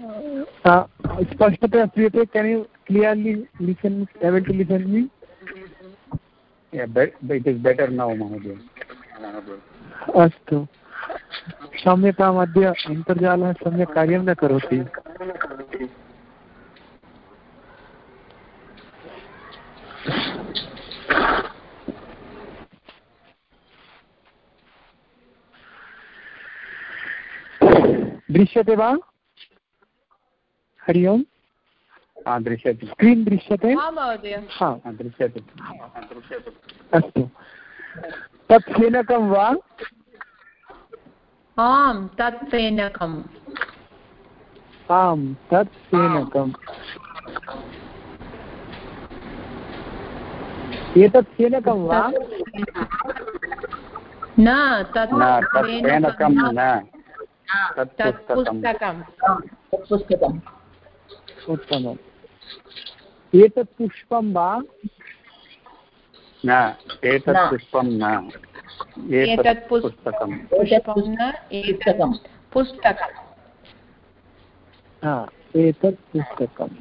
स्पष्टतया श्रूयते can you clearly listen able to listen me it is better now महोदय अस्तु। क्षम्यताम् अद्य अन्तर्जालः सम्यक् कार्यं न करोति। दृश्यते वा? हरि ओम्। दृश्यते स्क्रीन् दृश्यते? दृश्यते अस्तु। तत् फेनकं वा? आम् तत् फेनकम्। आम् तत् फेनकम्। एतत् फेनकं वा? न तत् फेनकं न। तत् पुस्तकं पुस्तकम्। उत्तमम्। एतत् पुष्पं वा? न एतत् पुष्पं न। एतत् पुस्तकं पुष्पं न एतत् पुस्तकं एतत् पुस्तकम्।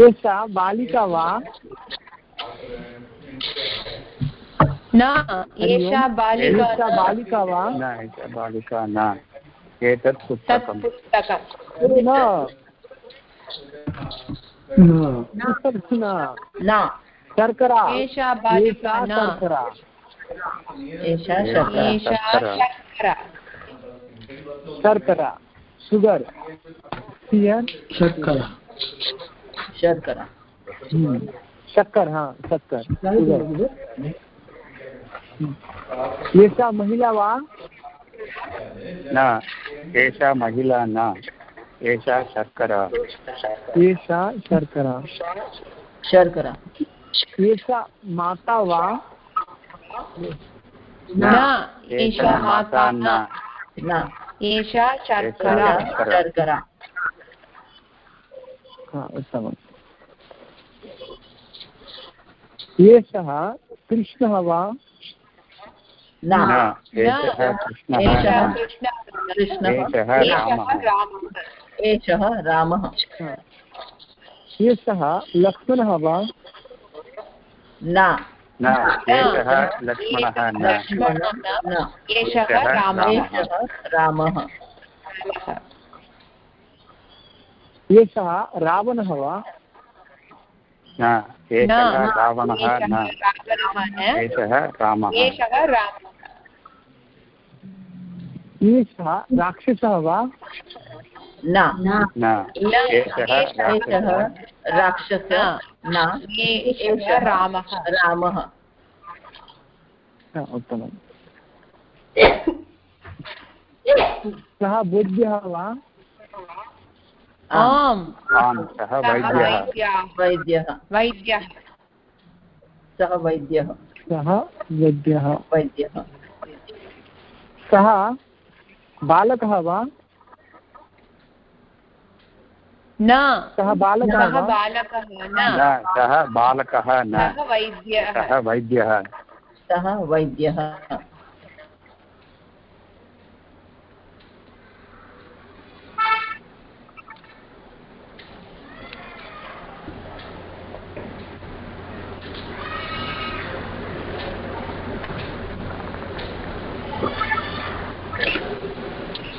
एषा बालिका वा। न एषा बालिका बालिका वा। न एषा बालिका न। एतत् पुस्तकं पुस्तकं न। शर्करा एषा बालिका न। शर्करा एषा एषा शर्करा शर्करा शुगर् शर्करा शर्करा शक्कर हा शक्कर। एषा महिला वा? न एषा महिला न एषा शर्करा एषा शर्करा शर्करा एषा माता वा? न एषा माता न। न एषा शर्करा शर्करा उत्तमम् एषः कृष्णः वा? न। एषः कृष्णः एषः न। कृष्णः कृष्णः। एषः रामः। एषः लक्ष्मणः वा? न। न एषः लक्ष्मणः न। एषः रामः। एषः रावणः वा? एषः रावणः न. एषः रामः. एषः राक्षसः वा? न. न. एषः एषः राक्षसः. न. एषः रामः. रामः. उत्तमम्. सः वैद्यः वा? आम्। आम् सः वैद्यः। वैद्यः। वैद्यः। सः वैद्यः। सः वैद्यः। वैद्यः। सः बालकः वा? न। सः बालकः बालकः न। न सः बालकः न। सः वैद्यः। सः वैद्यः।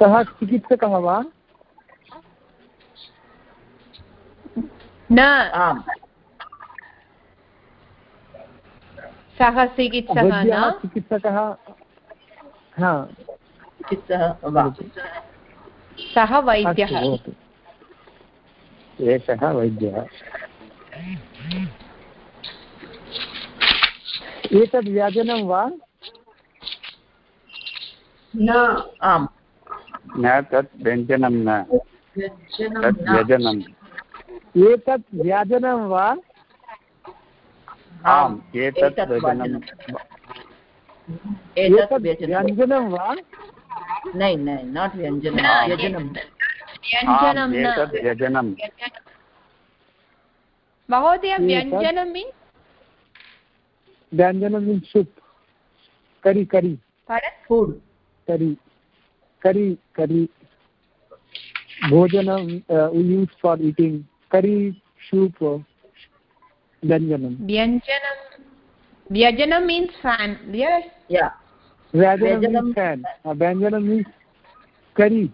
सः वैद्यः सः चिकित्सकः वा न। आम् सः चिकित्सकः न? चिकित्सकः हा। वा सः वैद्यः एषः वैद्यः। एतद् व्यजनं वा? न। आम्। न तत् व्यञ्जनं न। तत् व्यजनम्। एतत् व्यजनं वा? आम् एतत् व्यजनं एतत् व्यञ्जनं वा? नै नै नाट् व्यञ्जनं न, व्यजनं एतत् व्यजनं महोदय व्यञ्जनं मीन्स्? व्यञ्जनं मीन्स् सूप् करी करी। परत् food करी करी करी भोजनं use for eating curry soup व्यञ्जनं व्यञ्जनं व्यजनं मीन्स् फेन् yes yeah व्यञ्जनं- मीन्स् फेन् व्यञ्जनं means curry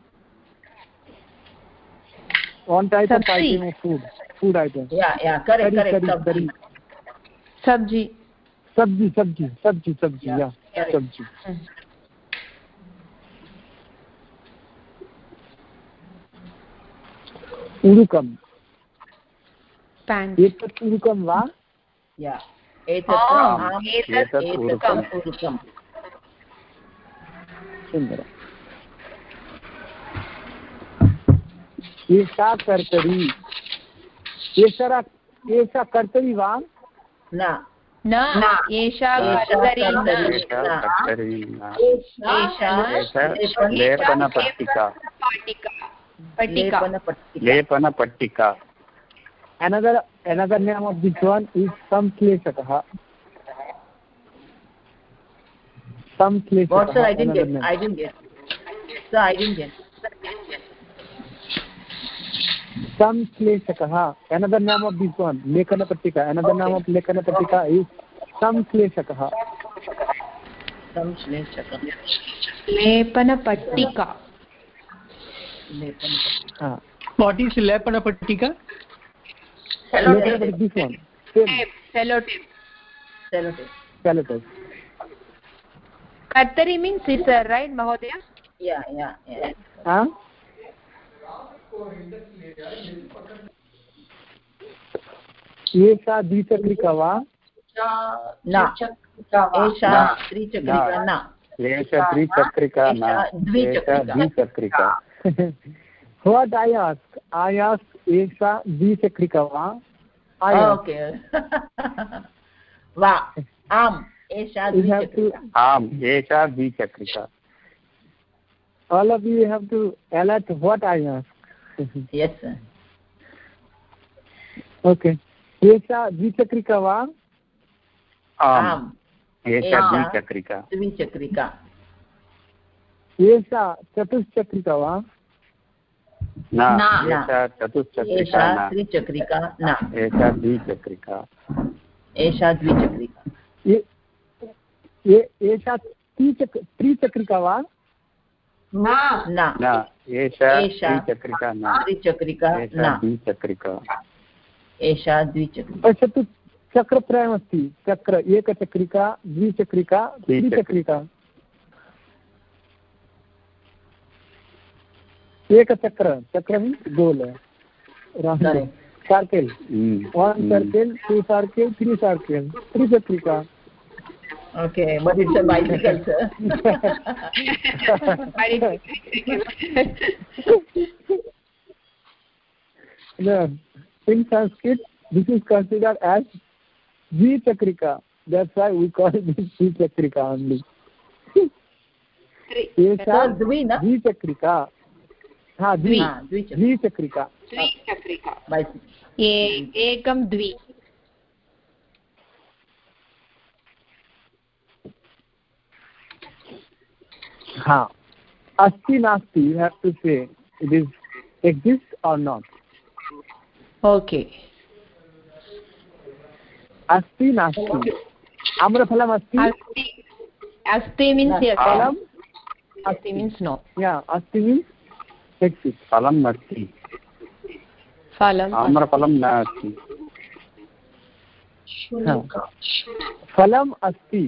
one type of Sabzi. item of food food item yeah yeah correct curry correct curry curry सब्ज़ी sabji sabji sabji sabji Yeah, yeah, sabji उरुकम् paint एतत् उरुकं वा yeah एतत् आम्, आम्, एतत् एतत् एतत् ऊरुकम्। ऊरुकम् सुन्दरम्। एषा कर्तरी। एषा एषा कर्तरी वा? न। न एषा लेपनपट्टिका। लेपनपट्टिका लेपनपट्टिका another another name of this one is samkleshakah samkleshakah what sir i didn't another get name. i didn't get sir i didn't get samkleshakah another name of this one lekana pattika another name of lekana pattika is samkleshakah संश्लेषकं लेपनपट्टिका लेपनपट्टिका sellotape sellotape sellotape कर्तरी means scissor right महोदय? Yeah yeah yeah. ha एषा द्विचक्रिका वा? न। एषा त्रिचक्रिका न। एषा त्रिचक्रिका न। एषा द्विचक्रिका। what i ask? I ask एषा द्विचक्रिका वा I वा आम्। एषा You have to- द्विचक्रिका द्विचक्रिका all of you have to alert what i ask yes okay. एषा द्विचक्रिका वा आम्। आम्। एषा एषा द्विचक्रिका द्विचक्रिका। एषा चतुश्चक्रिका वा। एषा चतुश्चक्रिका त्रिचक्रिका न। एषा द्विचक्रिका। एषा द्विचक्रिका। एषा त्रिचक् त्रिचक्रिका वा? न। न। एषा एषा त्रिचक्रिका न। त्रिचक्रिका न। द्विचक्रिका। एषा द्विचक्रिका। पश्यतु चक्रत्रयमस्ति। चक्र एकचक्रिका द्विचक्रिका। त्रिचक्रिका। एक चक्र चक्र गोल है। Circle. One circle two circle three circle three चक्री का। Okay but it's a bicycle sir the in Sanskrit this is considered as ji चक्रिका that's why we call this जी चक्रिका ओनली ये सर द्वी ना जी चक्रिका हा द्वि हा, द्विचक्रिका. एकं द्वि. हा. अस्ति नास्ति you have to say it is exist are not okay अस्ति नास्ति. आम्रफलम् अस्ति अस्ति अस्ति मीन्स् फलम् अस्ति मीन्स् नो या अस्ति मीन्स् फलम् अस्ति फलम् आम्रफलं न अस्ति फलम् अस्ति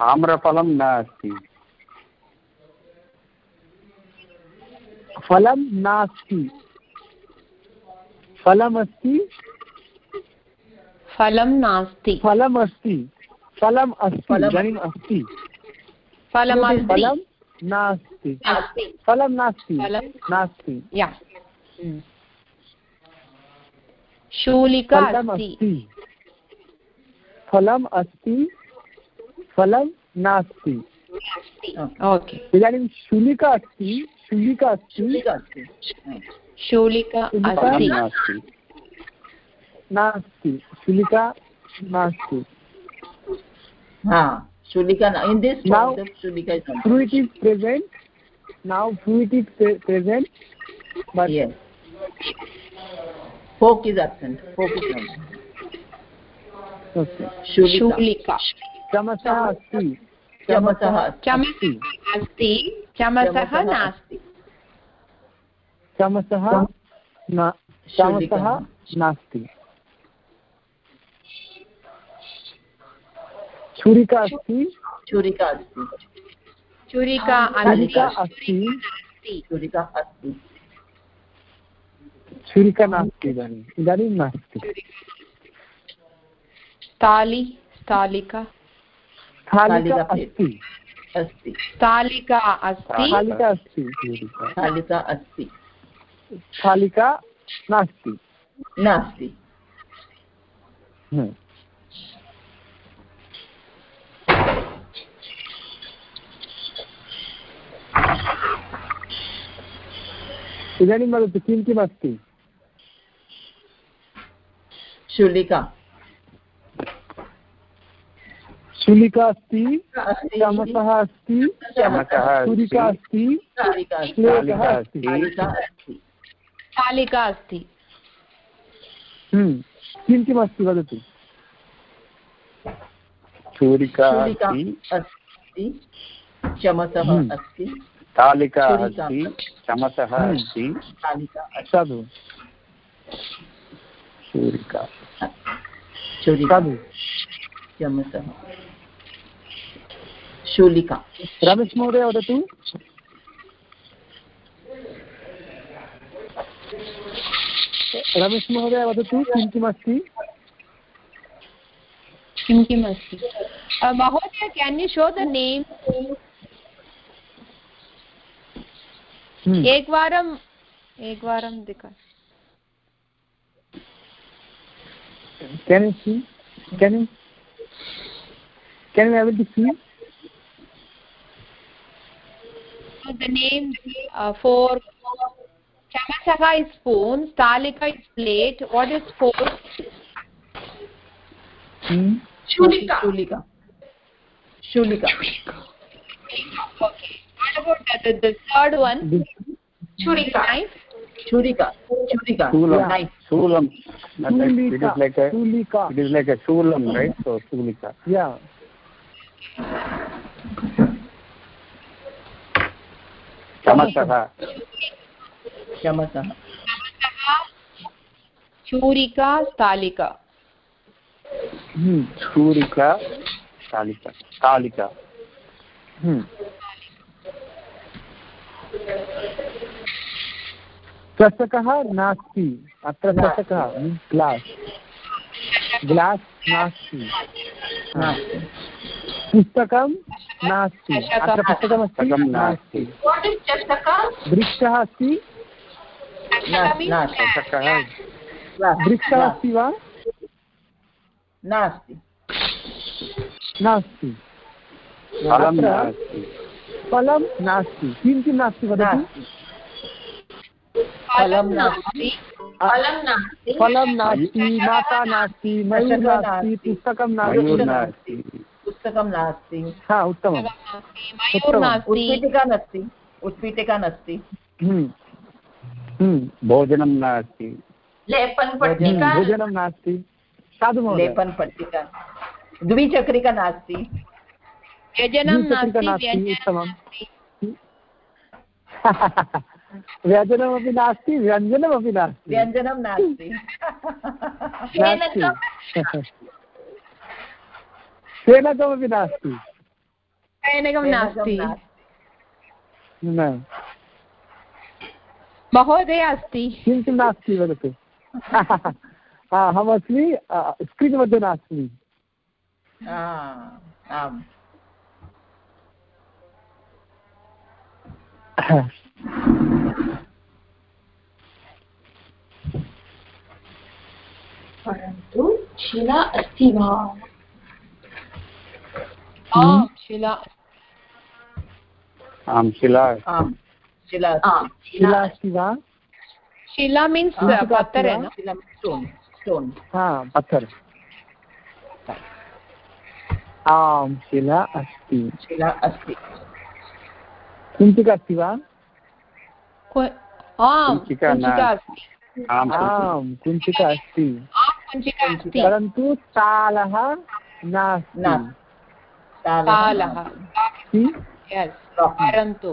आम्रफलं न अस्ति फलं नास्ति फलमस्ति फलं नास्ति फलमस्ति फलम् अस्ति इदानीम् अस्ति फलं नास्ति। फलं नास्ति। नास्ति। शूलिका फलम् अस्ति। अस्ति। फलम् अस्ति। फलं नास्ति। ओके। इदानीं शुलिका अस्ति। शुलिका अस्ति। शूलिका अस्ति। नास्ति। नास्ति। शुलिका नास्ति। हा। Shulika in this Now- the shulika is not fruit is present now fruit is pre- present but yes fork is absent fork is not okay shulika चमसः अस्ति chamasah चमसः अस्ति चमसः नास्ति चमसः न शुलिका चमसः नास्ति छुरिका अस्ति। churika asti छुरिका छुरिका अस्ति। अस्ति। छुरिका नास्ति इदानीम् इदानीं नास्ति। स्थाली स्थालिका। स्थालिका स्थालिका अस्ति। स्थालिका अस्ति। स्थालिका अस्ति। छुरिका। thalika asti स्थालिका नास्ति। nasti इदानीं वदतु किं किम् अस्ति shulika शुलिका अस्ति चमसः अस्ति चमसः छुरिका अस्ति अस्ति श्लेषः स्थालिका अस्ति अस्ति स्थालिका अस्ति। किं किम् अस्ति वदतु छूरिका अस्ति Hmm. asti स्थालिका अस्ति चमसः Hmm. अस्ति। साधु। छूरिका साधु। chamasah shulika रमेश महोदय वदतु। रमेश महोदय वदतु किं किम् अस्ति? किं किम् अस्ति? Uh, महोदय can you show the name एकवारम् एकवारं दिखा Can you see? Can you? Can you able to see? So the name uh, for Chamasaka is spoon, Stalika is plate. What is fork? Hmm. shulika shulika shulika Okay. About the, the, third one? Churika. Knife. churika churika knife. Not It is like a Shulika. it is like a shulam, right? So shulika. Yeah. चमसः Churika, Stalika. Hmm. छूरिका स्थालिका स्थालिका Hmm. चषकः नास्ति। अत्र चषकः glass glass नास्ति। पुस्तकं नास्ति। अत्र पुस्तकमस्ति? नास्ति। What is Chasaka? वृक्षः अस्ति? वृक्षः अस्ति वा? नास्ति। नास्ति। फलं नास्ति। किं किं नास्ति वदतु? फलं नास्ति। फलं नास्ति। माता नास्ति मयूर् नास्ति नास्ति। पुस्तकं नास्ति। पुस्तकं नास्ति। हा उत्तमं मयूर् नास्ति। उत्पीठिका नास्ति। उत्पीठिका नास्ति। हम्म। हम्म। भोजनं नास्ति। लेपनपट्टिका भोजनं नास्ति। साधु महोदय। लेपनपट्टिका। द्विचक्रिका नास्ति। व्यजनं नास्ति व्यजनमपि नास्ति व्यञ्जनमपि नास्ति। व्यञ्जनं नास्ति। नास्ति। फेनकमपि नास्ति। फेनकं नास्ति। न। महोदय अस्ति। किं किं नास्ति वदतु? अहमस्मि स्क्रीन् मध्ये नास्मि। आम्। परन्तु शिला अस्ति वा? आम् शिला। आं शिला। आम् शिला शिला अस्ति वा? शिला मीन्स्. पत्थर. न? शिला स्टोन् स्टोन् हा पत्थर। आं शिला अस्ति। शिला अस्ति। कुञ्चिका अस्ति वा आम् कुञ्चिका न- अस्ति आं कुञ्चिका अस्ति परन्तु तालः नास्ति परन्तु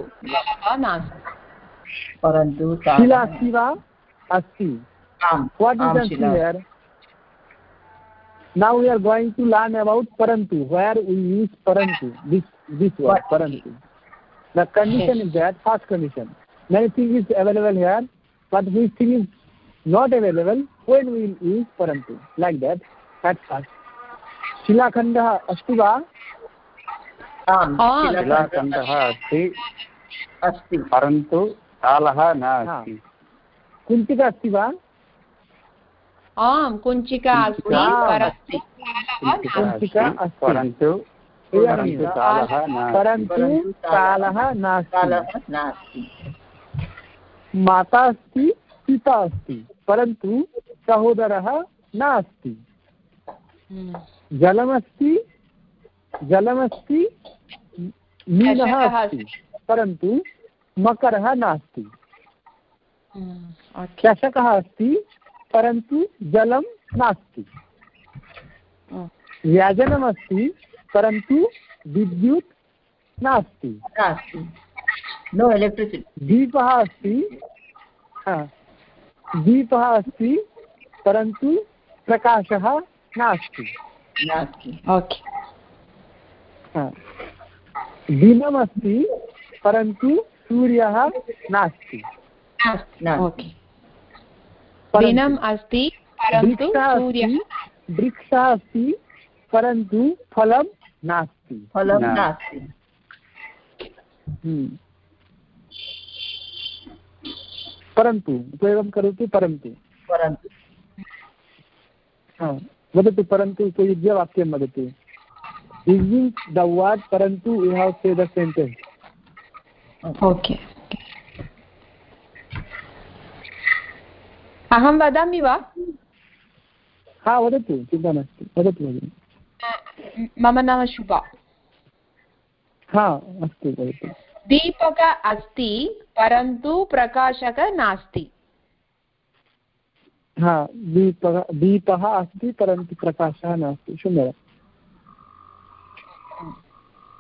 परन्तु शिला अस्ति वा अस्ति what here now we are going to learn about parantu where we use parantu this this word parantu the condition yes. is that first condition many things is available here but which thing is not available when we use parantu like that at first शिलाखण्डः अस्ति वा। शिला शिलाखण्डः अस्ति अस्ति परन्तु कालः नास्ति कुञ्चिका अस्ति वा आम् कुञ्चिका अस्ति कुञ्चिका परन्तु परन्तु कालः नास्ति। माता अस्ति पिता अस्ति परन्तु सहोदरः नास्ति। हम्म। जलमस्ति जलमस्ति मीनः चषकः अस्ति। परन्तु मकरः नास्ति। हम्म, चषकः अस्ति परन्तु जलं नास्ति। व्यजनमस्ति परन्तु विद्युत् नास्ति। नास्ति। नो एलेक्ट्रिसिटि दीपः अस्ति। हा, दीपः अस्ति परन्तु प्रकाशः नास्ति। नास्ति। ओके हा। दिनमस्ति परन्तु सूर्यः नास्ति। दिनम् अस्ति वृक्षः अस्ति परन्तु फलं नास्ति। फलं। नास्ति। हम्म। परन्तु उपयोगं करोतु परन्तु। परन्तु। वदतु परन्तु उपयुज्य वाक्यं वदतु। Using the word परन्तु you have say the sentence? Okay अहं वदामि वा? हा वदतु चिन्ता नास्ति। वदतु भगिनि मम नाम शुभा। हा अस्तु दीपक अस्ति परन्तु प्रकाशक नास्ति। हा दीपः दीपः अस्ति परन्तु प्रकाशः नास्ति। सुन्दरम्।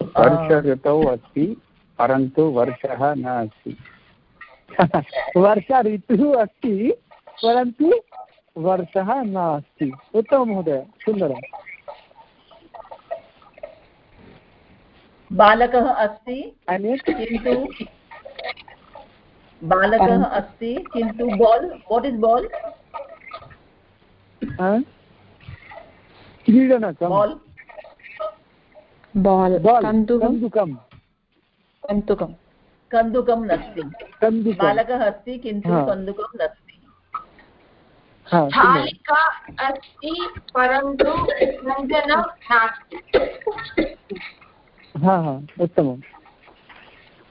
वर्ष ऋतौ अस्ति परन्तु वर्षः नास्ति। वर्षा ऋतुः अस्ति परन्तु वर्षः नास्ति। उत्तमं महोदय सुन्दरम्। बालकः अस्ति किन्तु बालकः अस्ति किन्तु बाल् वाट् इस् बाल् हा? क्रीडनकं बाल् बाल् बाल् कन्दुकं कन्दुकं कन्दुकं कन्दुकं नास्ति। बालकः अस्ति किन्तु कन्दुकं नास्ति। स्थालिका अस्ति परन्तु व्यञ्जनं नास्ति। हा हा उत्तमं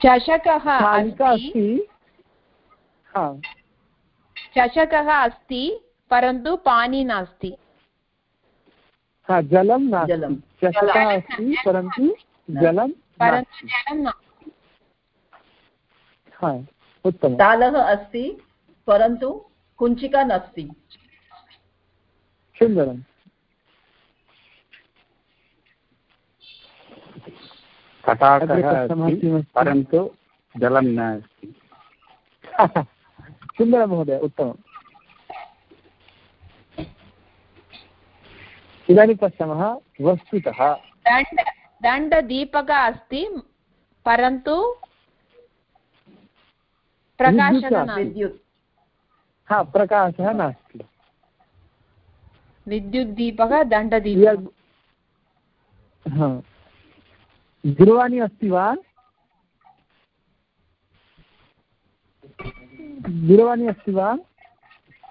चषकः अस्ति। हा। चषकः अस्ति परन्तु पानी नास्ति। हा जलं नास्ति। चषकः अस्ति परन्तु जलं परन्तु जलं नास्ति। हा उत्तमं तालः अस्ति परन्तु कुञ्चिका नास्ति। सुन्दरम्। तटाकः अस्ति परन्तु जलं नास्ति। सुन्दरं महोदय उत्तमम्। इदानीं पश्यामः वस्तुतः। दण्ड दण्डदीपकः अस्ति परन्तु प्रकाशः हा प्रकाशः नास्ति। विद्युद्दीपः दण्डदीपः हा। दूरवाणी अस्ति वा? दूरवाणी अस्ति वा?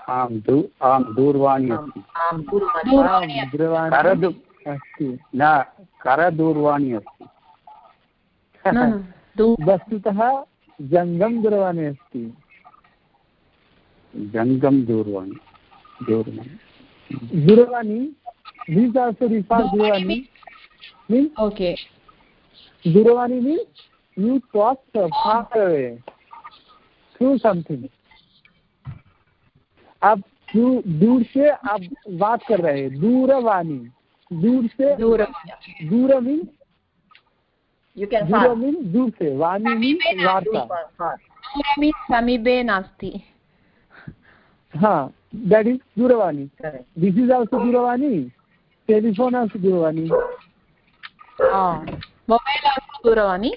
आं दू आं दूरवाणी दूरवाणी दूरवाणी दूरवाणी अस्ति। न करदूरवाणी अस्ति। वस्तुतः जङ्गम दूरवाणी अस्ति। जङ्गम दूरवाणी। दूरवाणी। Duravani. This also refers Duravani. Means okay Duravani means you talk far away through something. आप दूर से आप बात कर रहे हैं दूरवाणी दूर से दूरवाणी दूर मीन You can दूर. मीन दूर से वाणी मीन वार्ता समीपे नास्ति हाँ that is दूरवाणी this is also दूरवाणी telephone also दूरवाणी मोबैल् दूरवाणी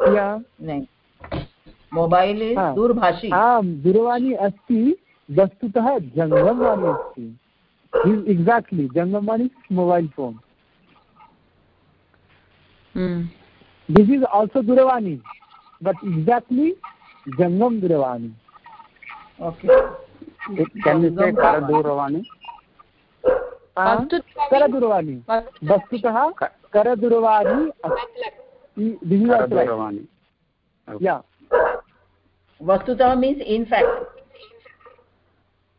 या नहीं। मोबाइल इज़ हाँ. दूरभाषी। आं दूरवाणी अस्ति वस्तुतः जङ्गमवाणी अस्ति। Exactly जङ्गमवाणी mobile phone this is also दूरवाणी बट् एक्साक्ट्लि जङ्गम दूरवाणी। ओके karadurvani करदूरवाणी। वस्तुतः करदूरवाणी अस्ति karadurvani या। वस्तुतः मीन्स इन फैक्ट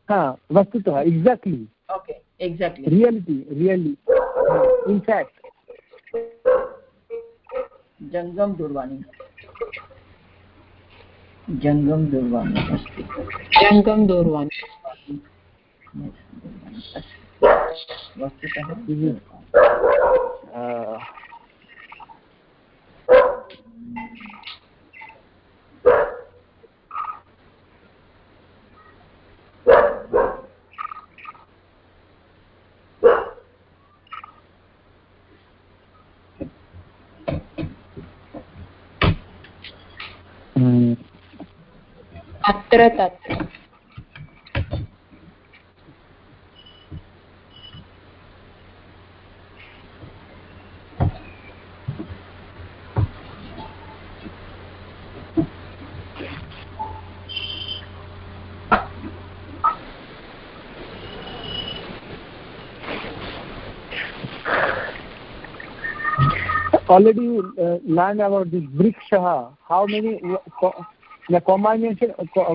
हा वस्तुतः exactly okay exactly reality really in fact जंगम दूरवाणी। जंगम दूरवाणी। अस्ति जङ्गम दूरवाणी। वस्तुतः अत्र तत्र already uh, learned about this brikshaha. How many the combination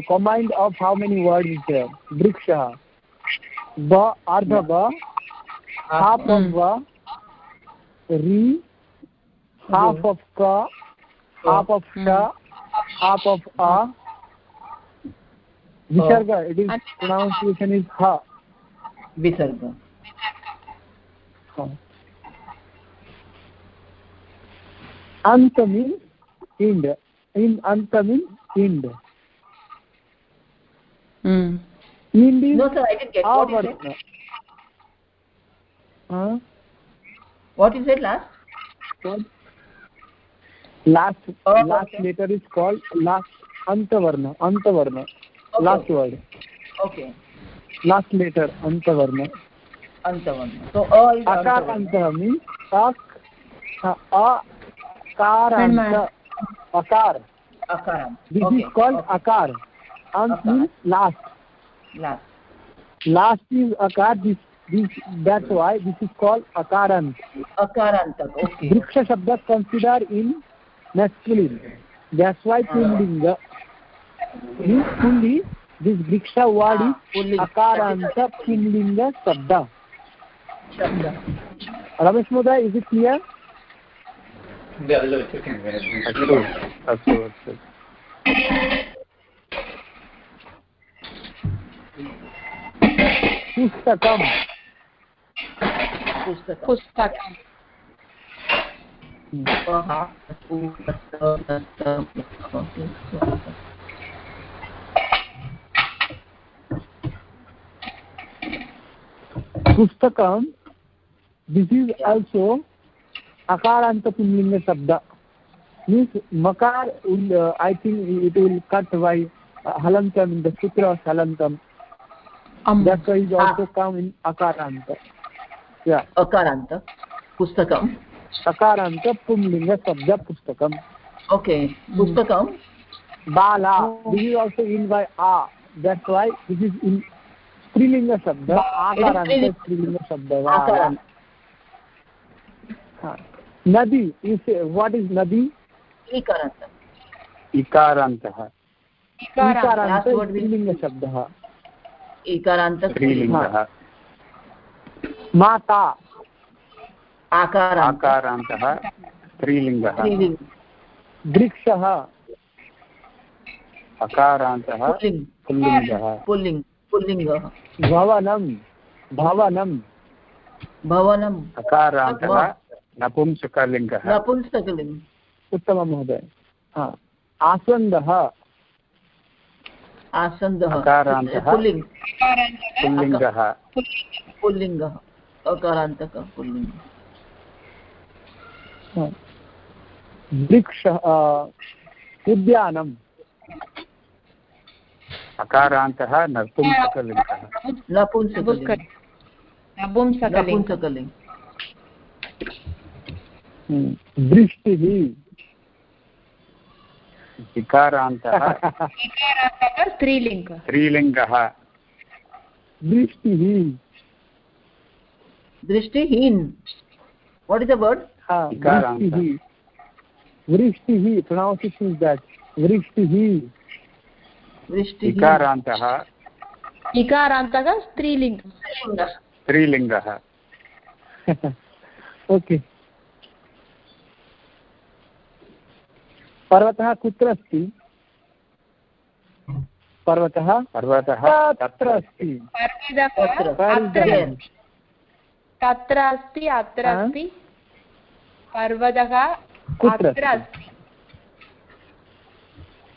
combined of how many words is there? Brikshaha. Ba ardha ba half of ba re half of ka half of sha half of a visarga it is pronunciation is ha विसर्ग Ant means end. In ant means end. Mm. End is no, sir, I didn't get what you said. What is it last? Last oh, last okay. letter is called last antavarna. Antavarna. Okay. Last word. Okay. Last letter antavarna. Antavarna. So all. Akar antah means ak. Akar akar अकारांत this okay is called akar ant Akar. means last last last is akar this this that's why this is called akarant अकारांतक okay vriksha shabda considered in masculine that's why pullinga in pulli this vriksha word Ah, is pulling. akaranta pullinga shabda शब्द ramesh moday is it clear अस्तु अस्तु अस्तु पुस्तक पुस्तकम् pustakam this is also अकारांत पुल्लिंग शब्द means मकार I think it will cut why हलंतम in the सूत्र of हलंतम that is also come in अकारांत अकारांत पुस्तकम अकारांत पुल्लिंग शब्द पुस्तकम ओके पुस्तकम बाला this is also in by uh that why this is in स्त्रीलिंग शब्द आकारांत स्त्रीलिंग शब्द नदी is what is नदी? ईकारान्त इकारान्तः will- स्त्रीलिङ्ग माता। आकारान्त आकारान्तः स्त्रीलिङ्गः। वृक्षः अकारान्तः पुल्लिङ्ग। पुल्लिङ्गः। पुल्लिङ्ग पुल्लिङ्गः। भवनं। भवनं। भवनम् अकारान्तः नपुंसकलिङ्गः। नपुंसकलिङ्ग। उत्तमं महोदय हा। आसन्दः। आसन्दः। अकारान्तः। पुल्लिङ्ग। पुल्लिङ्गः। अकारान्तक पुल्लिङ्ग। वृक्षः अ, उद्यानं अकारान्तः नपुंसकलिङ्गः। नपुंसकलिङ्ग। नपुंसकलिङ्ग। विकारान्तः। इकारान्तः स्त्रीलिङ्ग। स्त्रीलिङ्गः। वृष्टिः दृष्टिहीन। The word? वृष्टिः विकारान्तः। इकारान्तः स्त्रीलिङ्ग। स्त्रीलिङ्गः। ओके पर्वतः कुत्र अस्ति? पर्वतः? पर्वतः तत्र अस्ति। तत्र। अस्ति। अत्र अस्ति। पर्वतः कुत्र अत्र अस्ति?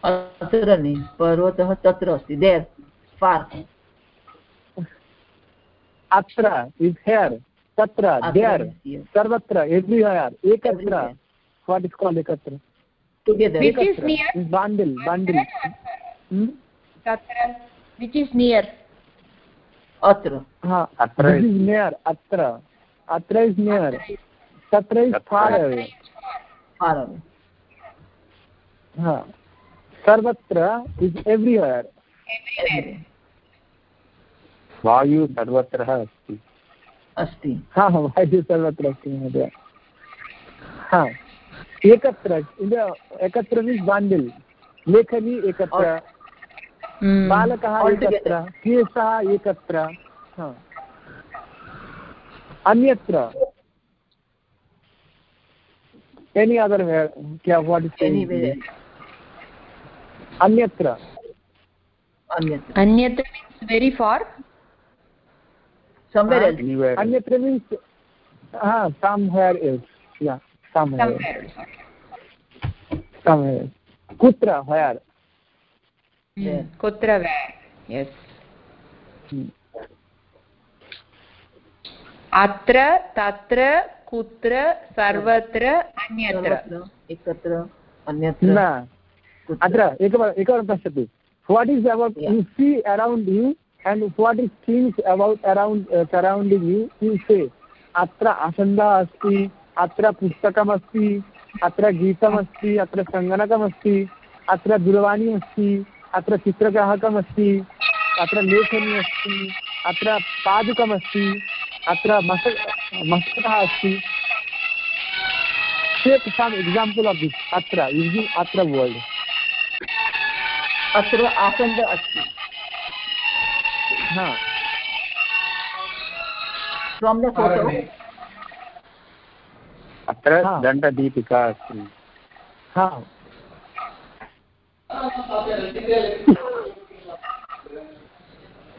अत्र नि पर्वतः तत्र अस्ति। देर् फार् अत्र इस् हेर् तत्र देर् सर्वत्र एव्रिवेर् एकत्र। वाट् इस् काल् एकत्र? Together Which is near? बाण्डिल् बाण्डिल् तत्र विच् इस् नियर् अत्र हा अत्र इस् नियर् अत्र अत्र इस् नियर् तत्र is far away far away हा सर्वत्र इस् एव्रिवेर् वायु सर्वत्र अस्ति अस्ति हा हा वायुः सर्वत्र अस्ति महोदय. हा एकत्र एकत्र मीन्स् बाण्डिल् लेखनी एकत्र बालकः एकत्र केशः एकत्र हा। अन्यत्र। Any other is Anywhere. अन्यत्र। अन्यत्र. अन्यत्र मीन्स् वेरि somewhere else. अन्यत्र मीन्स् हा somewhere else. Yeah. somewhere somewhere कुत्र There. कुत्र वेर् यस् अत्र तत्र कुत्र सर्वत्र अन्यत्र। एकत्र अन्यत्र? अत्र एकवारम् एकवारं पश्यतु। What is about you see around you and what is things about around surrounding you you say अत्र आसन्दः अस्ति अत्र पुस्तकमस्ति अत्र गीतमस्ति अत्र सङ्गणकमस्ति अत्र दूरवाणी अस्ति अत्र चित्रग्राहकमस्ति अत्र लेखनी अस्ति अत्र पादुकमस्ति अत्र मस मस्तकः अस्ति। Take some example of this अत्र यूसिङ्ग् अत्र वर्ड् अत्र आसन्द अस्ति। हा। फ्रोम् द फ़ोटो अत्र. दण्डदीपिका अस्ति। हा।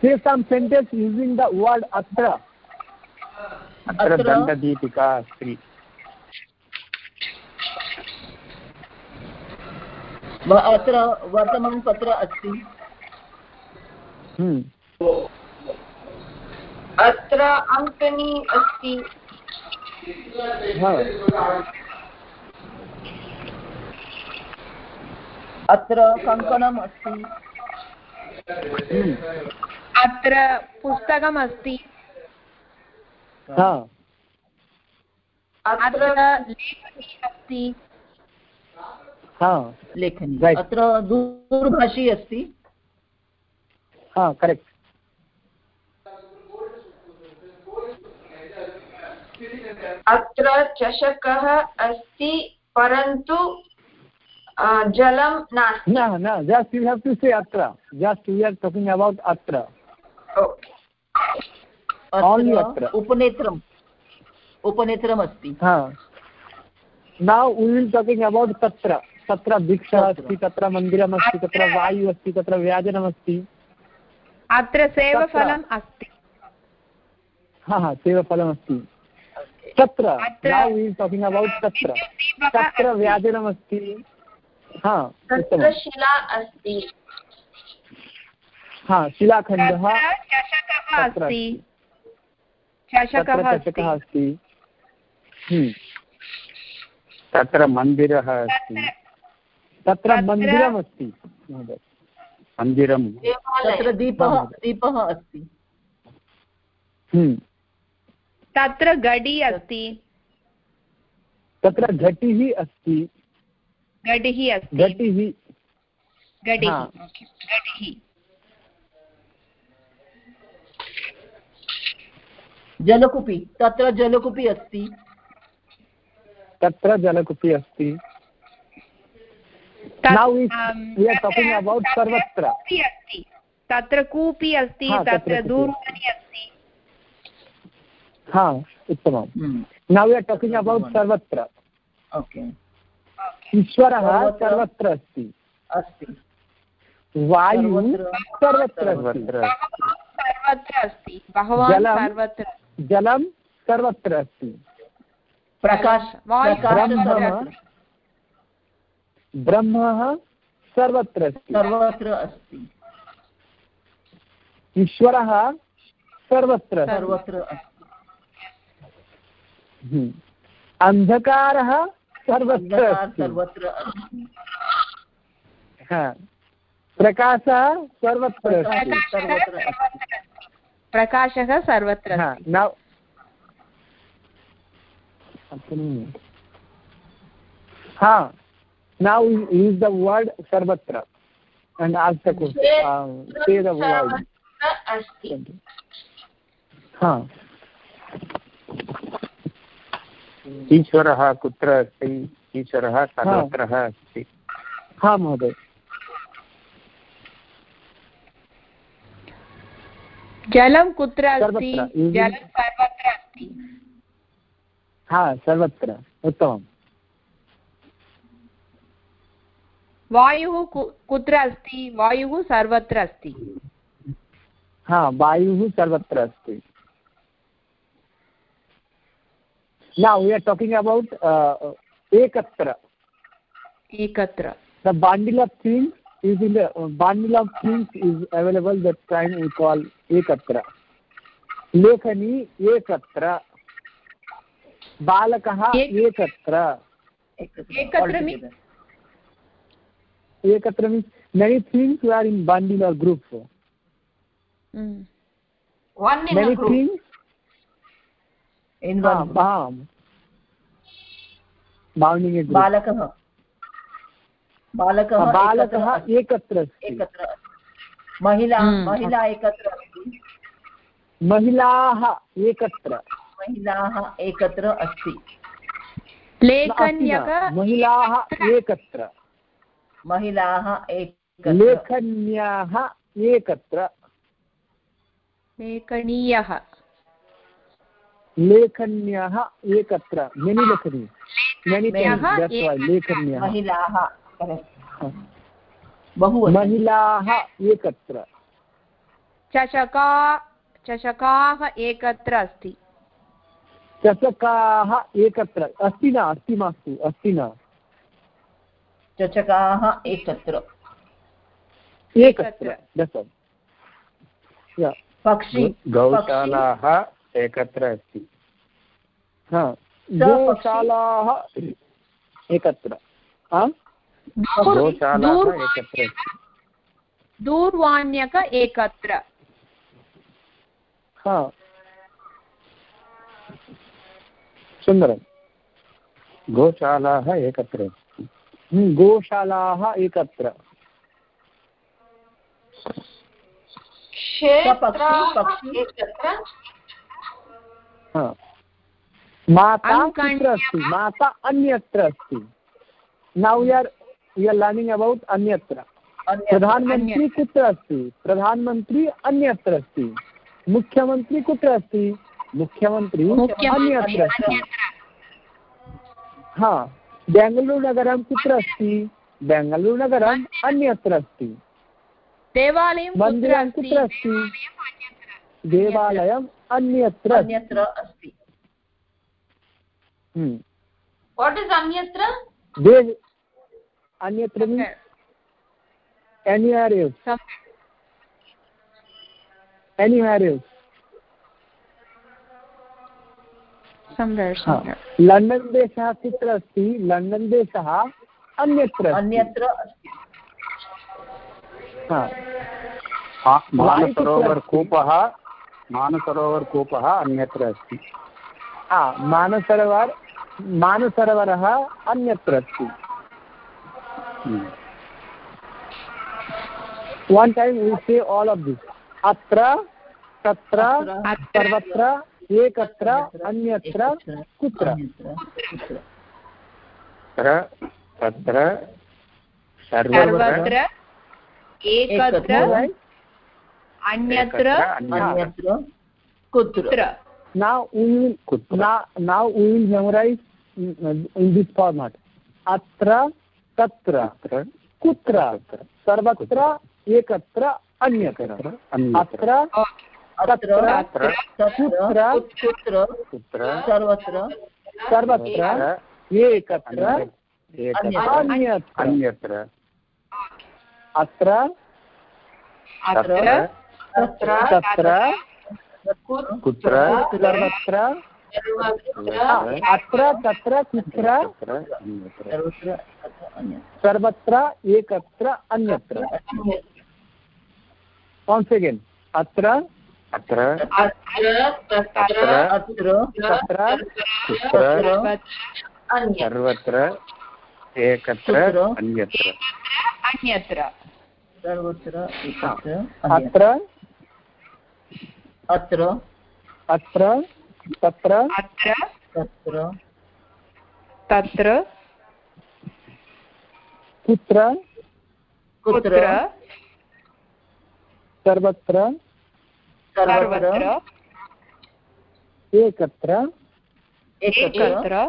say some sentence using the word atra अत्र अत्र- दण्डदीपिका अस्ति। अत्र वर्तमानपत्र अस्ति। hmm. अत्र अङ्कनी अस्ति। अत्र कङ्कणम् अस्ति. अत्र पुस्तकम् अस्ति अत्र लेखनी अस्ति। लेखनी। अत्र दूरभाषी अस्ति। हा करेक्ट् अत्र चषकः अस्ति परन्तु जलं नास्ति। न न just you have to say अत्र। Just we are talking about अत्र। Only अत्र अत्र। उपनेत्रम्। उपनेत्रमस्ति हा। नौ विल् टाकिङ्ग् अबौट् तत्र। तत्र वृक्षः अस्ति तत्र मन्दिरमस्ति तत्र वायुः अस्ति तत्र व्याजनमस्ति अत्र सेवफलम् अस्ति। हा हा सेवफलमस्ति तत्र टाकिङ्ग् अबौट् तत्र. तत्र व्याजनमस्ति हा शिला अस्ति। हा शिलाखण्डः चषकः अस्ति। तत्र हम्म। तत्र मन्दिरः अस्ति। तत्र तत्र- मन्दिरमस्ति मन्दिरं। तत्र दीपः दीपः अस्ति। हम्म। तत्र गडी अस्ति। तत्र घटिः अस्ति। गडिः अस्ति। घटिः। गडिः हा। ओके, तत्र जलकुपि अस्ति। तत्र जलकुपी अस्ति। तत्- Now we- we तत्र- talking about तत्र सर्वत्र. कूपी अस्ति। तत्र कूपी अस्ति तत्र तत्र दूरवाणी अस्ति। हा उत्तमं हम्म, now we are talking about सर्वत्र. ओके ईश्वरः सर्वत्र- सर्वत्र अस्ति. अस्ति. वायुः सर्वत्र- सर्वत्र अस्ति. सर्वत्र सर्वत्र अस्ति. जलं- सर्वत्र अस्ति. प्रकाश ब्रह्म सर्वत्र ब्रह्मः सर्वत्र अस्ति. सर्वत्र अस्ति. ईश्वरः सर्वत्र सर्वत्र अस्ति। अन्धकारः सर्वत्र सर्वत्र। प्रकाशः सर्वत्र प्रकाश सर्वत्र प्रकाशः सर्वत्र हा, अस्ति। now now use the word sarvatra and ask the question uh, say the word हाँ। ईश्वरः कुत्र अस्ति? ईश्वरः सर्वत्र अस्ति। हाँ महोदय। जलं कुत्र अस्ति? जलं सर्वत्र अस्ति। हाँ सर्वत्र उत्तमम्। वायुः कुत्र अस्ति? वायुः सर्वत्र अस्ति। हाँ वायुः सर्वत्र अस्ति। Now we are talking about uh, ekatra एकत्र the bundle of things is in the uh, bundle of things is available that time we call ekatra लेखनी एकत्र बालकः एक- एकत्र एकत्र एकत्र means many things are in bundle or group Mm. one in many a group things in हाँ, हाँ, bounding a group बालकः बालकः एकत्र एकत्र महिला महिला एकत्र अस्ति। महिलाः एकत्र। महिलाः एकत्र अस्ति। लेखन्यक महिलाः एकत्र। महिलाः एकत्र। लेखन्याः एकत्र। लेखनीयः। लेखन्याः एकत्र। मेनि लेखनी। मेनि। लेखन्याः। महिलाः हाँ। बहु महिलाः एकत्र। चषका चषकाः एकत्र अस्ति। चषकाः एकत्र। अस्ति न अस्ति मास्तु अस्ति न। चषकाः एकत्र। एकत्र पक्षी। गौशालाः एकत्र अस्ति। हा गोशालाः एकत्र। हा? गोशालाः एकत्र दूरवाण्यक एकत्र। हा। सुन्दरं गोशालाः एकत्र हम्म, गोशालाः एकत्र। क्षेत्राः एकत्र। माता कुत्र अस्ति? माता अन्यत्र अस्ति। नौ यर् यर् लर्निङ्ग् अबौट् अन्यत्र। प्रधानमन्त्री कुत्र अस्ति? प्रधानमन्त्री अन्यत्र अस्ति। मुख्यमन्त्री कुत्र अस्ति? मुख्यमन्त्री अन्यत्र अस्ति। हा बेङ्गलूरुनगरं कुत्र अस्ति? बेङ्गलूरुनगरम् अन्यत्र अस्ति। मन्दिरं कुत्र अस्ति? देवालयम् अन्यत्र अस्ति। अन्यत्र अस्ति। हम्म। वाट् इस् अन्यत्र? देव अन्यत्र means anywhere else Somewhere. anywhere else Somewhere, somewhere. London देशः कुत्र अस्ति? लण्डन् देशः अन्यत्र अन्यत्र अस्ति। हा। मानसरोवर कूपः मानसरोवर कूपः अन्यत्र अस्ति। हा मानसरोवर मानसरोवरः अन्यत्र अस्ति। one time we say all of this अत्र तत्र सर्वत्र एकत्र अन्यत्र कुत्र? तत्र तत्र सर्वत्र सर्वत्र एकत्र अन्यत्र अन्यत्र। कुत्र। कुत्र। now we will कुत्र। now now we will memorize in, in this format अत्र तत्र। कुत्र। सर्वत्र एकत्र अन्यत्र। तत्र अत्र अत्र कुत्र कुत्र सर्वत्र। सर्वत्र एकत्र। एकत्र अन्यत्र। अन्यत्र। अत्र अत्र। तत्र कुत्र सर्वत्र अत्र तत्र कुत्र सर्वत्र अत्र अन्यत्र सर्वत्र एकत्र अन्यत्र once again. अत्र अत्र अत्र तत्र अत्र तत्र कुत्र सर्वत्र एकत्र अन्यत्र अन्यत्र सर्वत्र अत्र अत्र अत्र तत्र अत्र तत्र तत्र कुत्र कुत्र सर्वत्र सर्वत्र एकत्र एकत्र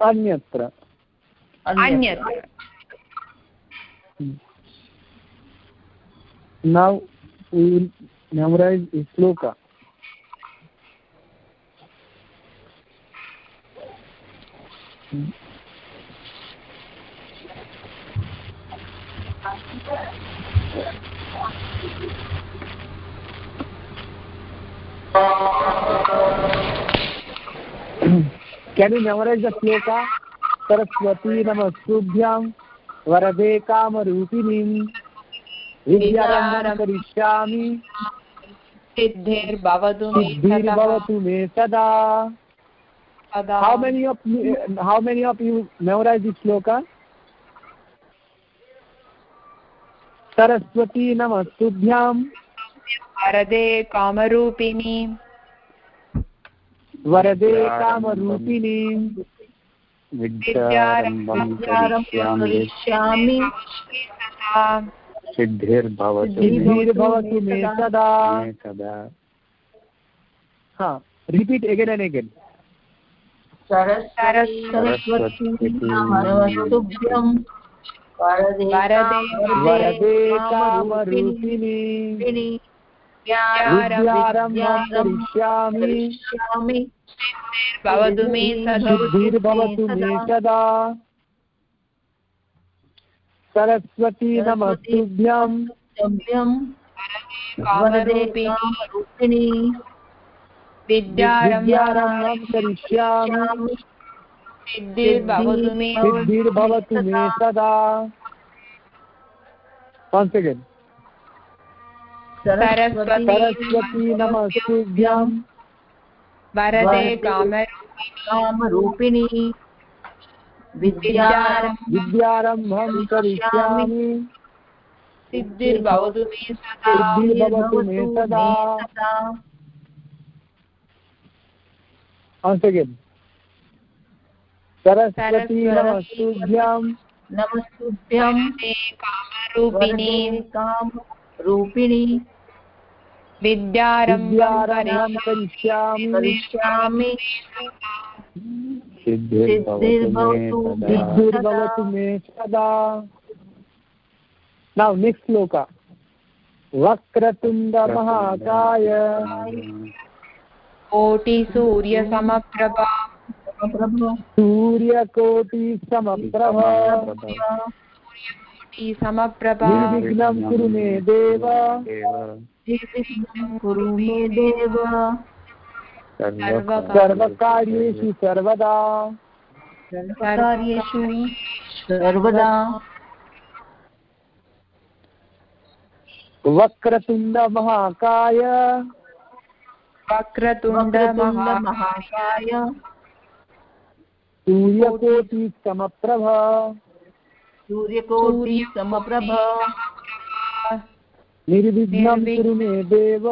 अन्यत्र अन्यत्र now we will memorize a shloka Can you memorize the shloka? Saraswati namastuभ्यां वरदे कामरूपिणीं विद्यारम्भं करिष्यामि सिद्धिर्भवतु मे सदा। सिद्धिर्भवतु मे सदा। सदा। How many of you, how many of you memorize this shloka? Saraswati नमस्तुभ्यां वरदे कामरूपिणी वरदे कामरूपिणीं विद्यारम्भं करिष्यामि करिष्यामि सदा सिद्धिर्भवतु सिद्धिर्भवतु मे सदा। मे सदा। हाँ repeat again and again Saraswati Saraswati. वरदे वरदे कामरूपिणी। करिष्यामि। करिष्यामि भवतु मे सदा। सरस्वती नमस्तुभ्यां तभ्यं वरदे कामरूपिणी कामरूपिणी विद्यारम्भं विद्यारम्भं करिष्यामि सिद्धिर्भवतु मे सदा। सरस्वती नमस्तुभ्यां वरदे कामरूपिणी। विद्यारम्भं विद्यारम्भं करिष्यामि। सिद्धिर्भवतु मे सदा सिद्धिर्भवतु मे सदा। once again सरस्वती नमस्तुभ्यां नमस्तुभ्यं। वरदे कामरूपिणी। वरदे विद्यारम्भं विद्यारम्भं करिष्यामि। करिष्यामि। करिष्यामि। सिद्धिर्भवतु मे सदा। सिद्धिर्भवतु मे सदा। Now next sloka. वक्रतुण्ड महाकाय कोटिसूर्यसमप्रभा। प्रभो सूर्यकोटि समप्रभ समप्रभा निर्विघ्नं कुरु मे देव। निर्विघ्नं कुरु मे देव। सर्वकार्येषु सर्वदा। सर्वकार्येषु सर्वदा। वक्रतुण्ड महाकाय वक्रतुण्ड वक्रतुण्ड महाकाय सूर्यकोटि समप्रभ सूर्यकोटि समप्रभ निर्विघ्नं कुरु मे देव।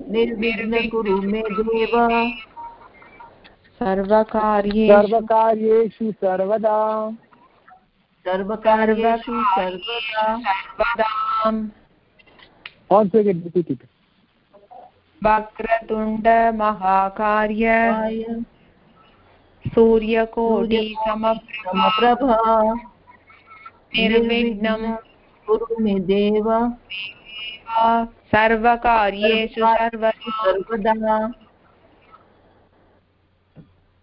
निर्विघ्न कुरु मे देव। सर्वकार्ये सर्वकार्येषु सर्वदा। सर्वकार्येषु सर्वदा। वक्रतुण्ड महाकार्य। सूर्यकोटि समप्रभा। समप्रभ। निर्विघ्नं। कुरु मे देव। सर्वकार्येषु सर्वदा सर्वदा।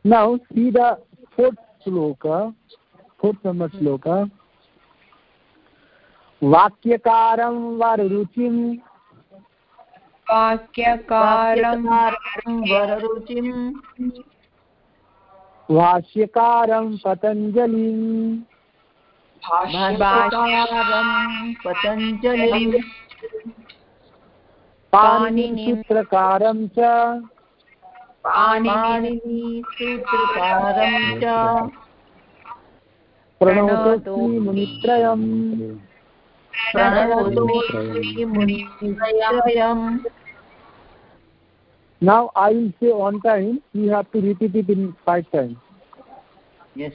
Now see the fourth sloka fourth number sloka. वाक्यकारं वररुचिं वाक्यकारं वररुचिं भाष्यकारं पतञ्जलिं भाष्यकारं पाणिनिसूत्रकारं च। पाणिनिसूत्रकारं च। प्रणोतोऽस्मि मुनित्रयम्। प्रणतोऽस्मि मुनित्रयम्। Now i will say one time you have to repeat it in five times. Yes.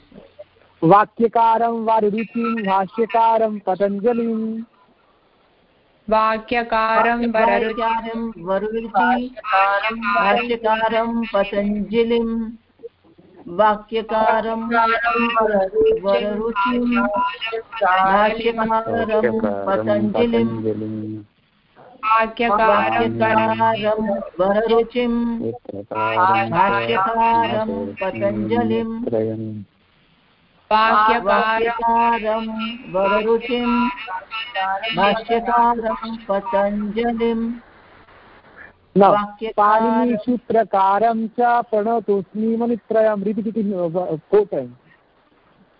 वाक्यकारं वररुचिं भाष्यकारं पतञ्जलिं। वाक्यकारं Vararuchi वाक्यकारं भाष्यकारं पतञ्जलिं वाक्यकारं वररुचिं भाष्यकारं पतञ्जलिं वाक्यकारं वाक्यकारं वररुचिं भाष्यकारं पतञ्जलिं वाक्यकारं वररुचिं भाष्यकारं पतञ्जलिं now वाक्यकारं पाणिनिसूत्रकारं च प्रणतोऽस्मि मुनित्रयं repeat it in four times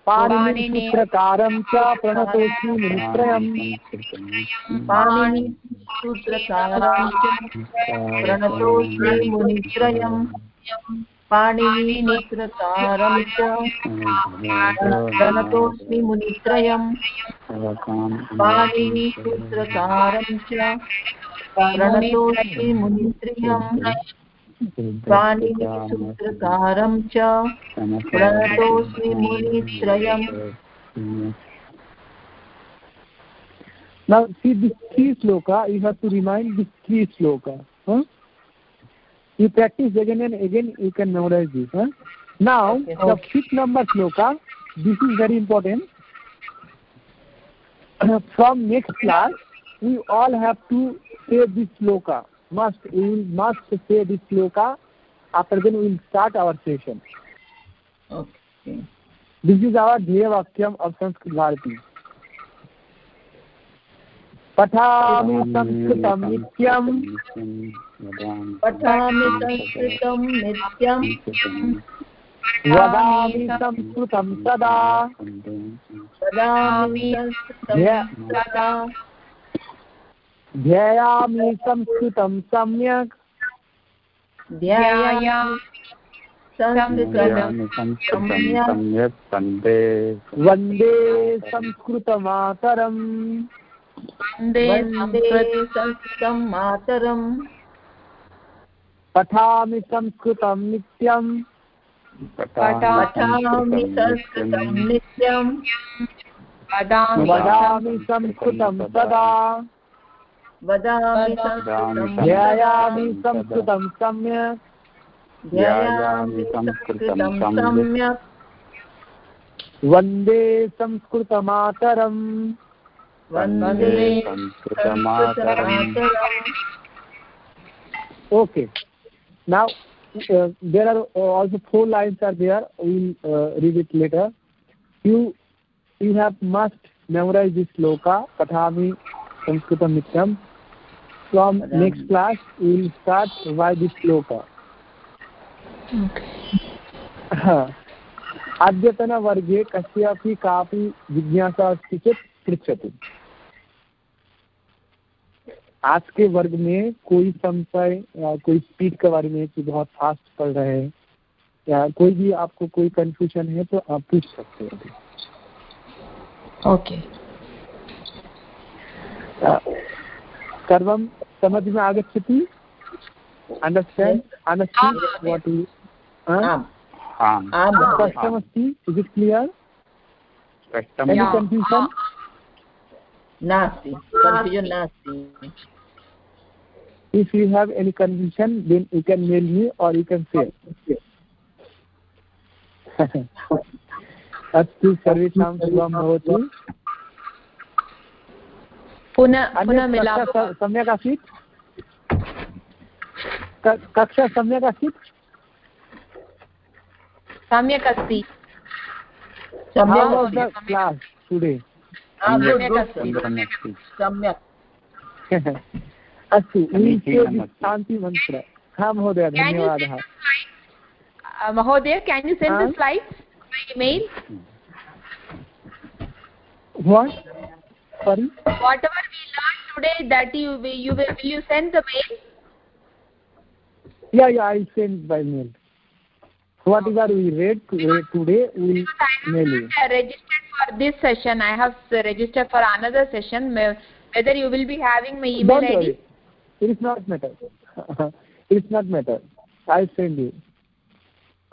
पाणिनिसूत्रकारं च पाणिनिसूत्रकारं च मुनित्रयम्। पाणिनिसूत्रकारं च। च। प्रणतोऽस्मि प्रणतोऽस्मि Now see this three sloka, you have to remind this three sloka. Huh? You practice again and again, you can memorize this. Huh? Now Okay. the fifth number sloka, this is very important. From next class, we all have to say this sloka. Must we will must say this sloka. After then we will start our session. Okay. This is our ध्येय वाक्यम of Sanskrit Bharati. पठामि संस्कृतं नित्यं पठामि संस्कृतं नित्यं वदामि संस्कृतं सदा। वदामि संस्कृतं सदा। ध्येयामि संस्कृतं सम्यक्। वंदे। वंदे संस्कृतमातरम् वंदे संस्कृतं मातरम्। पठामि संस्कृतं नित्यं। पठामि संस्कृतं नित्यम् वदामि संस्कृतं सदा। ध्यायामि संस्कृतं सम्यक्। ध्यायामि संस्कृतं सम्यक्। वंदे संस्कृतमातरम्। वंदे संस्कृतमातरम्। Okay. Now, uh, there are uh, also four lines are there. We'll uh, read it later. You you have must memorize this sloka. Pathami Sanskritam Nityam. From next class, we will start by this sloka. अद्यतनवर्गे कस्यापि कापि जिज्ञासा अस्ति चेत् पृच्छतु आज के वर्ग में कोई संशय या कोई स्पीड के बारे में कि बहुत फास्ट पढ़ रहे हैं या कोई भी आपको कोई कंफ्यूजन है तो आप पूछ सकते हो। ओके सर्वं समझ में आगच्छति अण्डर्स्टाण्ड् अण्डर्स्टाण्ड् वाट् यु। स्पष्टमस्ति इस् इट् क्लियर्. कन्फ्यूषन् नास्ति कन्फ्यूजन् नास्ति if you have any confusion then you can mail me or you can say अस्तु सर्वेषां शुभं भवतु पुनः पुनः मिलामः सम्यक् आसीत् कक्षा सम्यक् आसीत् सम्यक् अस्ति? आम्, good, सम्यक् अस्ति सुन्दरमस्ति सम्यक् अस्तु समीचीनमस्ति। शान्तिमन्त्र हा महोदय Can you धन्यवादः send the slides? Uh, Mahodaya, can you send Huh? the slides by email? what sorry Whatever we learned today, that you will, you will, will you send the mail? yeah yeah i'll send by mail whatever we read to- today we'll mail you I have registered for this session. I have uh, registered for another session. May- Whether you will be having my email don't ID? it is not matter it is not matter i'll send you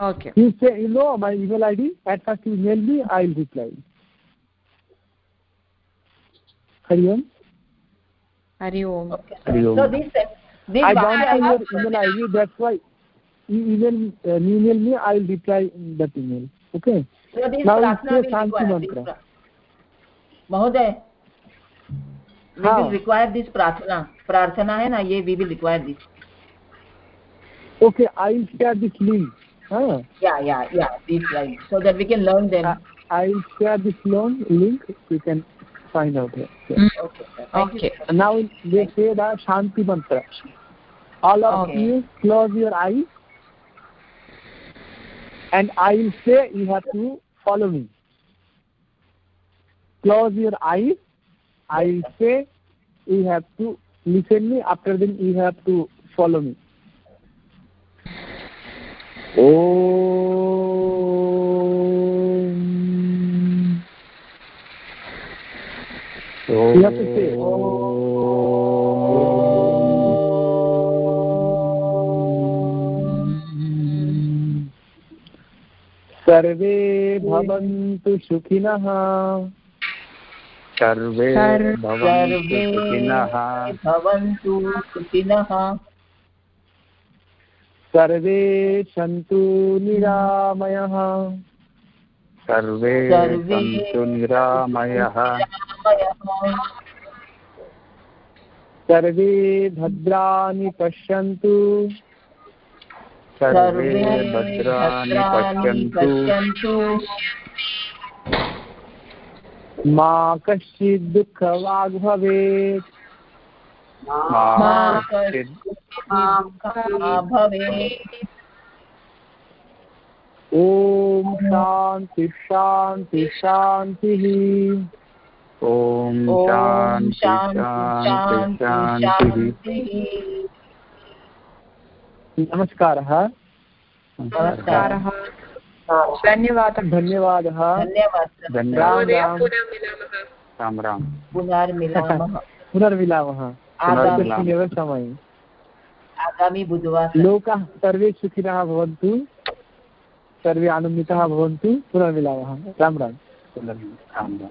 Okay. you say you know my email id at first you mail me i'll reply hari om Hari Om. Hari so this this I don't have your email ID. That's why you email uh, you email me. I will reply that email. Okay. so this Now say Shanti mantra. Mahoday we हाँ. will require this प्रार्थना प्रार्थना है ना ये we will require this Okay. I will share this link. Huh? yeah yeah yeah this like so that we can learn them I, I will share this long link. You can find out here. Yeah. okay Okay. Now they say the Shanti mantra. All of Okay. you close your eyes, and I will say you have to follow me. Close your eyes. I will say, you have to listen me. After then, you have to follow me. Om. Om. You have to say, Om. Sarve bhavantu sukhinah. सर्वे भवन्तु सुखिनः। सर्वे सन्तु निरामयः। सर्वे सन्तु निरामयः। सर्वे भद्राणि पश्यन्तु। सर्वे भद्राणि पश्यन्तु। मा कश्चित् दुःखवाग् भवेत् ॐ शान्ति शान्ति शान्तिः। ॐ शान्तिः। शान्तिः। नमस्कारः। नमस्कारः। धन्यवादः। धन्यवादः। राम पुनर्मिलामः। पुनर्मिलामः। समये। आगामि बुधवासरे लोकाः सर्वे सुखिनः भवन्तु। सर्वे आनन्दिताः भवन्तु। पुनर्मिलामः। राम राम। राम राम।